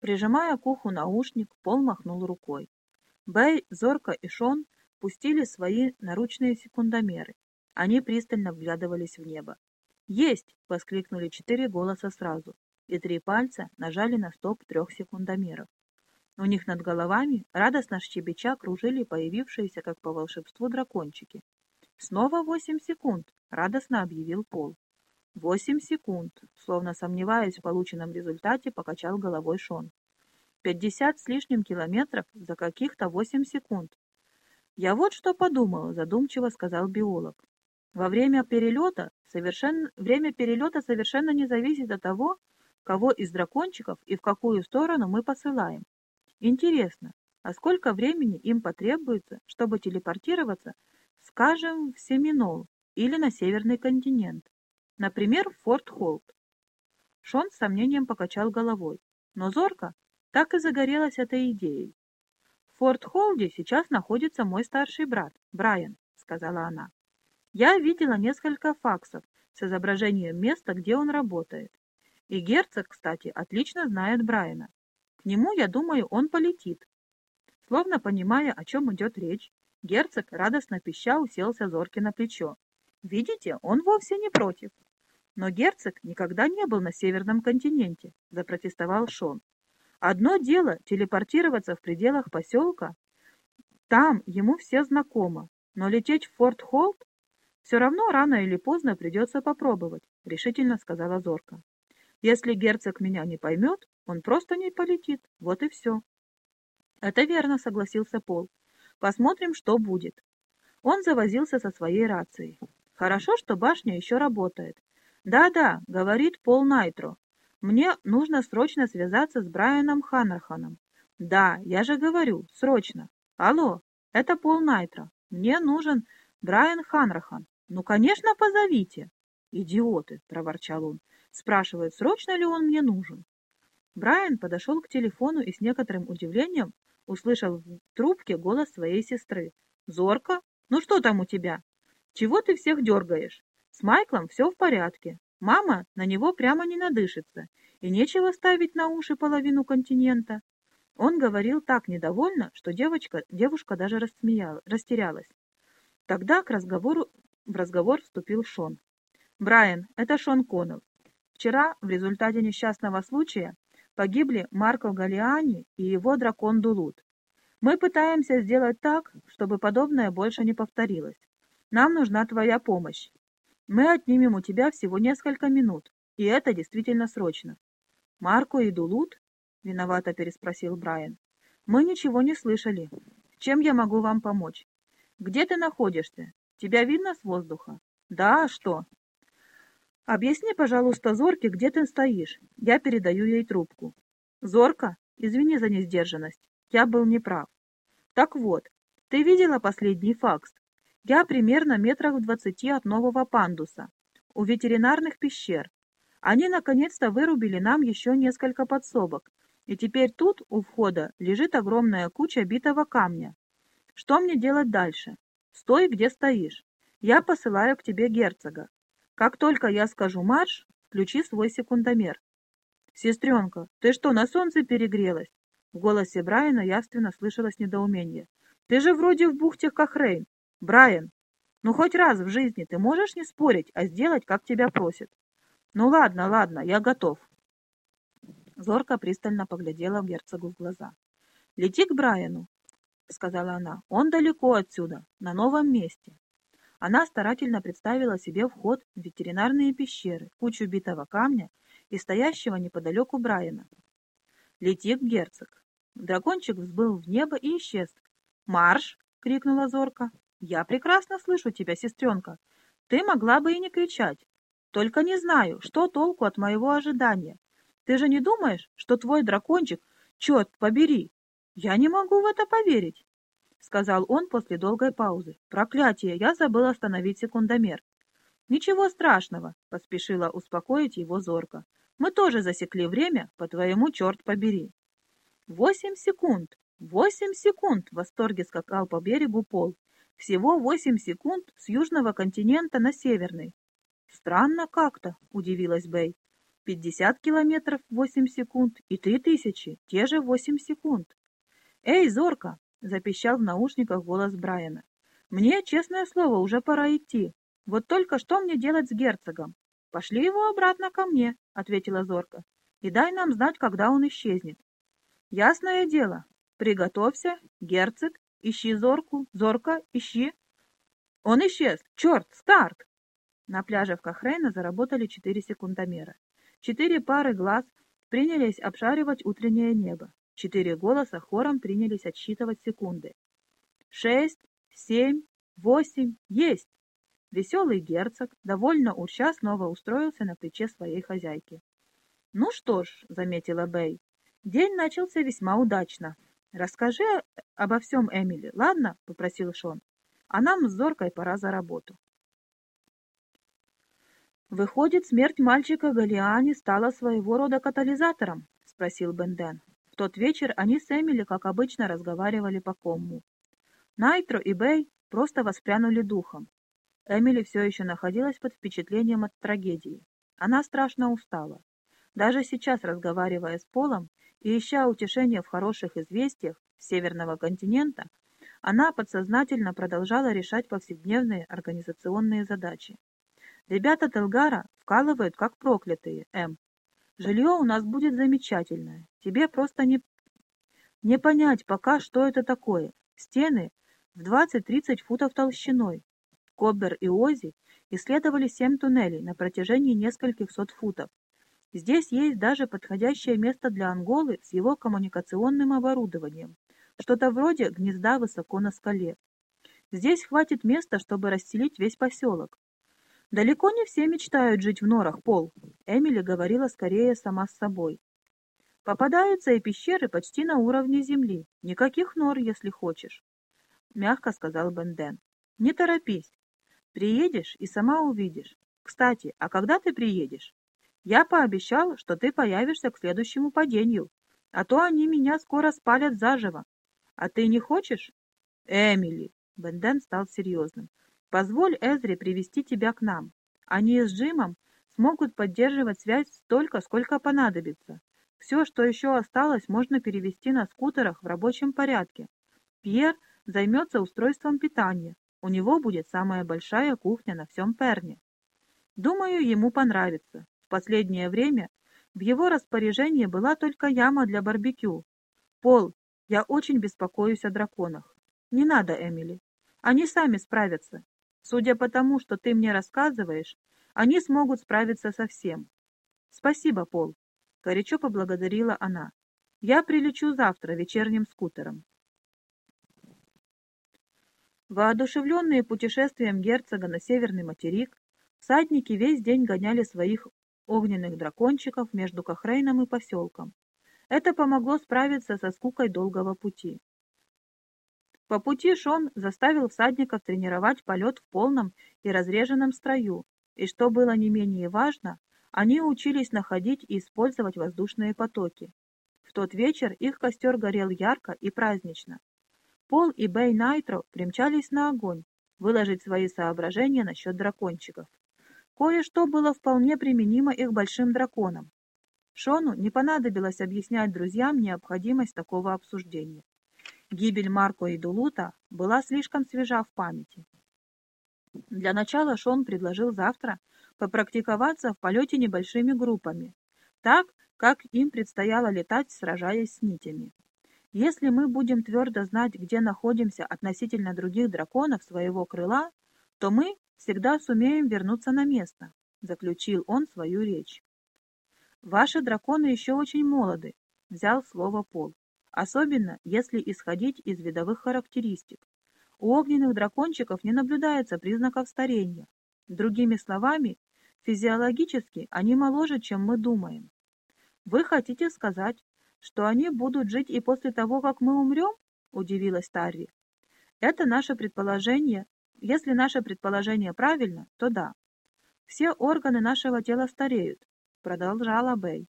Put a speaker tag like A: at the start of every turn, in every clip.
A: Прижимая к уху наушник, Пол махнул рукой. Бэй, Зорка и Шон пустили свои наручные секундомеры. Они пристально вглядывались в небо. «Есть!» — воскликнули четыре голоса сразу, и три пальца нажали на стоп трех секундомеров. У них над головами, радостно щебеча, кружили появившиеся, как по волшебству, дракончики. «Снова восемь секунд!» — радостно объявил Пол. «Восемь секунд!» — словно сомневаясь в полученном результате, покачал головой Шон. «Пятьдесят с лишним километров за каких-то восемь секунд!» «Я вот что подумал», — задумчиво сказал биолог. Во время перелета совершенно, время перелета совершенно не зависит от того, кого из дракончиков и в какую сторону мы посылаем. Интересно, а сколько времени им потребуется, чтобы телепортироваться, скажем, в Семинол или на Северный континент? Например, Форт Холт. Шон с сомнением покачал головой, но зорко так и загорелась этой идеей. «В Форт Холде сейчас находится мой старший брат, Брайан», — сказала она. Я видела несколько факсов с изображением места, где он работает. И герцог, кстати, отлично знает Брайана. К нему, я думаю, он полетит. Словно понимая, о чем идет речь, герцог, радостно пища, уселся Зорки на плечо. Видите, он вовсе не против. Но герцог никогда не был на Северном континенте, запротестовал Шон. Одно дело телепортироваться в пределах поселка, там ему все знакомо, но лететь в Форт Холт «Все равно рано или поздно придется попробовать», — решительно сказала Зорка. «Если герцог меня не поймет, он просто не полетит. Вот и все». «Это верно», — согласился Пол. «Посмотрим, что будет». Он завозился со своей рацией. «Хорошо, что башня еще работает». «Да-да», — говорит Пол Найтро. «Мне нужно срочно связаться с Брайаном Ханнерханом». «Да, я же говорю, срочно. Алло, это Пол Найтро. Мне нужен Брайан Ханрахан. «Ну, конечно, позовите!» «Идиоты!» — проворчал он. «Спрашивают, срочно ли он мне нужен?» Брайан подошел к телефону и с некоторым удивлением услышал в трубке голос своей сестры. «Зорка? Ну что там у тебя? Чего ты всех дергаешь? С Майклом все в порядке. Мама на него прямо не надышится, и нечего ставить на уши половину континента». Он говорил так недовольно, что девочка, девушка даже растерялась. Тогда к разговору в разговор вступил Шон. «Брайан, это Шон Коннелл. Вчера, в результате несчастного случая, погибли Марко Галиани и его дракон Дулут. Мы пытаемся сделать так, чтобы подобное больше не повторилось. Нам нужна твоя помощь. Мы отнимем у тебя всего несколько минут, и это действительно срочно. Марко и Дулут? Виновато переспросил Брайан. Мы ничего не слышали. Чем я могу вам помочь? Где ты находишься? Тебя видно с воздуха? Да, а что? Объясни, пожалуйста, Зорке, где ты стоишь. Я передаю ей трубку. Зорка, извини за несдержанность. Я был неправ. Так вот, ты видела последний факс? Я примерно метрах в двадцати от нового пандуса, у ветеринарных пещер. Они наконец-то вырубили нам еще несколько подсобок, и теперь тут, у входа, лежит огромная куча битого камня. Что мне делать дальше? Стой, где стоишь. Я посылаю к тебе герцога. Как только я скажу марш, включи свой секундомер. Сестренка, ты что, на солнце перегрелась? В голосе Брайана явственно слышалось недоумение. Ты же вроде в бухте Кахрейн. Брайан, ну хоть раз в жизни ты можешь не спорить, а сделать, как тебя просят. Ну ладно, ладно, я готов. Зорка пристально поглядела герцогу в глаза. Лети к Брайану, — сказала она. «Он далеко отсюда, на новом месте». Она старательно представила себе вход в ветеринарные пещеры, кучу битого камня и стоящего неподалеку Брайана. «Лети, герцог!» Дракончик взбыл в небо и исчез. «Марш!» — крикнула Зорка. «Я прекрасно слышу тебя, сестренка. Ты могла бы и не кричать. Только не знаю, что толку от моего ожидания. Ты же не думаешь, что твой дракончик, черт побери, «Я не могу в это поверить», — сказал он после долгой паузы. «Проклятие, я забыл остановить секундомер». «Ничего страшного», — поспешила успокоить его зорко. «Мы тоже засекли время, по-твоему, черт побери». «Восемь секунд! Восемь секунд!» — в восторге скакал по берегу пол. «Всего восемь секунд с южного континента на северный». «Странно как-то», — удивилась Бэй. 50 километров — 8 секунд, и 3000 — те же 8 секунд. «Эй, Зорка!» — запищал в наушниках голос Брайана. «Мне, честное слово, уже пора идти. Вот только что мне делать с герцогом?» «Пошли его обратно ко мне», — ответила Зорка. «И дай нам знать, когда он исчезнет». «Ясное дело. Приготовься, герцог, ищи Зорку, Зорка, ищи». «Он исчез! Черт, старт!» На пляже в Кахрейна заработали четыре секундомера. Четыре пары глаз принялись обшаривать утреннее небо. Четыре голоса хором принялись отсчитывать секунды. Шесть, семь, восемь, есть! Веселый герцог, довольно урча, снова устроился на плече своей хозяйки. «Ну что ж», — заметила Бэй, — «день начался весьма удачно. Расскажи обо всем Эмили, ладно?» — попросил Шон. «А нам с Зоркой пора за работу». «Выходит, смерть мальчика Галиани стала своего рода катализатором?» — спросил Бенден тот вечер они с Эмили, как обычно, разговаривали по кому. Найтро и Бэй просто воспрянули духом. Эмили все еще находилась под впечатлением от трагедии. Она страшно устала. Даже сейчас, разговаривая с Полом и ища утешения в хороших известиях Северного континента, она подсознательно продолжала решать повседневные организационные задачи. «Ребята Телгара вкалывают как проклятые, М. Жилье у нас будет замечательное. Тебе просто не, не понять пока, что это такое. Стены в 20-30 футов толщиной. Коббер и Ози исследовали семь туннелей на протяжении нескольких сот футов. Здесь есть даже подходящее место для Анголы с его коммуникационным оборудованием. Что-то вроде гнезда высоко на скале. Здесь хватит места, чтобы расселить весь поселок. Далеко не все мечтают жить в норах, Пол. Эмили говорила скорее сама с собой. Попадаются и пещеры почти на уровне земли. Никаких нор, если хочешь. Мягко сказал Бенден. Не торопись. Приедешь и сама увидишь. Кстати, а когда ты приедешь? Я пообещал, что ты появишься к следующему падению, а то они меня скоро спалят заживо. А ты не хочешь? Эмили. Бенден стал серьезным. Позволь Эзре привести тебя к нам. Они с Джимом смогут поддерживать связь столько, сколько понадобится. Все, что еще осталось, можно перевести на скутерах в рабочем порядке. Пьер займется устройством питания. У него будет самая большая кухня на всем Перне. Думаю, ему понравится. Последнее время в его распоряжении была только яма для барбекю. Пол, я очень беспокоюсь о драконах. Не надо, Эмили. Они сами справятся. Судя по тому, что ты мне рассказываешь, они смогут справиться со всем. Спасибо, Пол. Горячо поблагодарила она. Я прилечу завтра вечерним скутером. Воодушевленные путешествием герцога на северный материк, всадники весь день гоняли своих огненных дракончиков между Кахрейном и поселком. Это помогло справиться со скукой долгого пути. По пути Шон заставил всадников тренировать полет в полном и разреженном строю, и, что было не менее важно, они учились находить и использовать воздушные потоки. В тот вечер их костер горел ярко и празднично. Пол и Бэй Найтро примчались на огонь, выложить свои соображения насчет дракончиков. Кое-что было вполне применимо их большим драконам. Шону не понадобилось объяснять друзьям необходимость такого обсуждения. Гибель Марко и Дулута была слишком свежа в памяти. Для начала Шон предложил завтра попрактиковаться в полете небольшими группами, так, как им предстояло летать, сражаясь с нитями. Если мы будем твердо знать, где находимся относительно других драконов своего крыла, то мы всегда сумеем вернуться на место, заключил он свою речь. Ваши драконы еще очень молоды, взял слово Пол особенно если исходить из видовых характеристик. У огненных дракончиков не наблюдается признаков старения. Другими словами, физиологически они моложе, чем мы думаем. Вы хотите сказать, что они будут жить и после того, как мы умрем? Удивилась Тарри. Это наше предположение. Если наше предположение правильно, то да. Все органы нашего тела стареют, продолжала Бэй.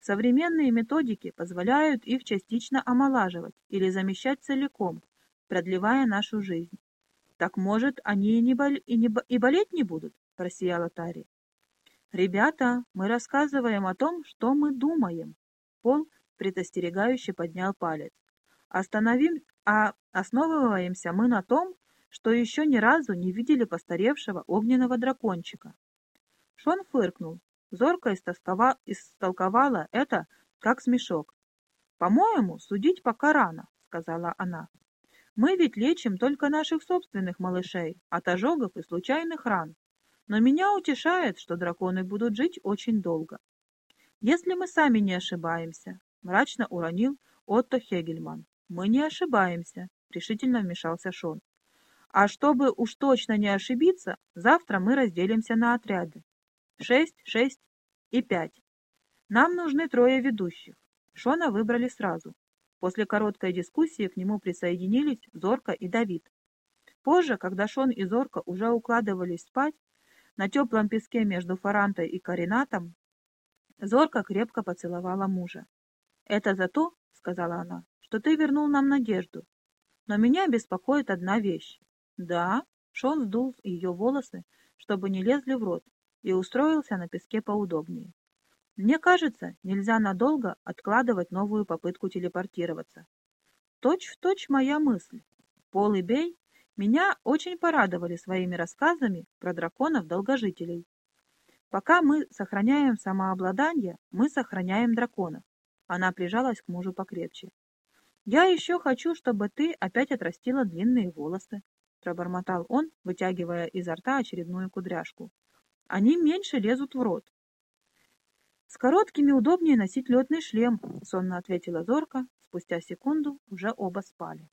A: Современные методики позволяют их частично омолаживать или замещать целиком, продлевая нашу жизнь. «Так, может, они и, не бол... и, не... и болеть не будут?» – просияла Тари. «Ребята, мы рассказываем о том, что мы думаем». Пол предостерегающе поднял палец. «Остановим, а основываемся мы на том, что еще ни разу не видели постаревшего огненного дракончика». Шон фыркнул. Зорко истолковала это как смешок. «По-моему, судить пока рано», — сказала она. «Мы ведь лечим только наших собственных малышей от ожогов и случайных ран. Но меня утешает, что драконы будут жить очень долго. Если мы сами не ошибаемся, мрачно уронил Отто Хегельман. Мы не ошибаемся, решительно вмешался Шон. А чтобы уж точно не ошибиться, завтра мы разделимся на отряды. Шесть, шесть и пять. Нам нужны трое ведущих. Шона выбрали сразу. После короткой дискуссии к нему присоединились Зорка и Давид. Позже, когда Шон и Зорка уже укладывались спать, на теплом песке между Фарантой и Каринатом Зорка крепко поцеловала мужа. «Это за то, — сказала она, — что ты вернул нам надежду. Но меня беспокоит одна вещь». «Да?» — Шон сдул ее волосы, чтобы не лезли в рот, и устроился на песке поудобнее. «Мне кажется, нельзя надолго откладывать новую попытку телепортироваться. Точь в точь моя мысль. Пол и Бей меня очень порадовали своими рассказами про драконов-долгожителей. Пока мы сохраняем самообладание, мы сохраняем драконов. Она прижалась к мужу покрепче. «Я еще хочу, чтобы ты опять отрастила длинные волосы», — пробормотал он, вытягивая изо рта очередную кудряшку. «Они меньше лезут в рот». «С короткими удобнее носить летный шлем», — сонно ответила Зорка. Спустя секунду уже оба спали.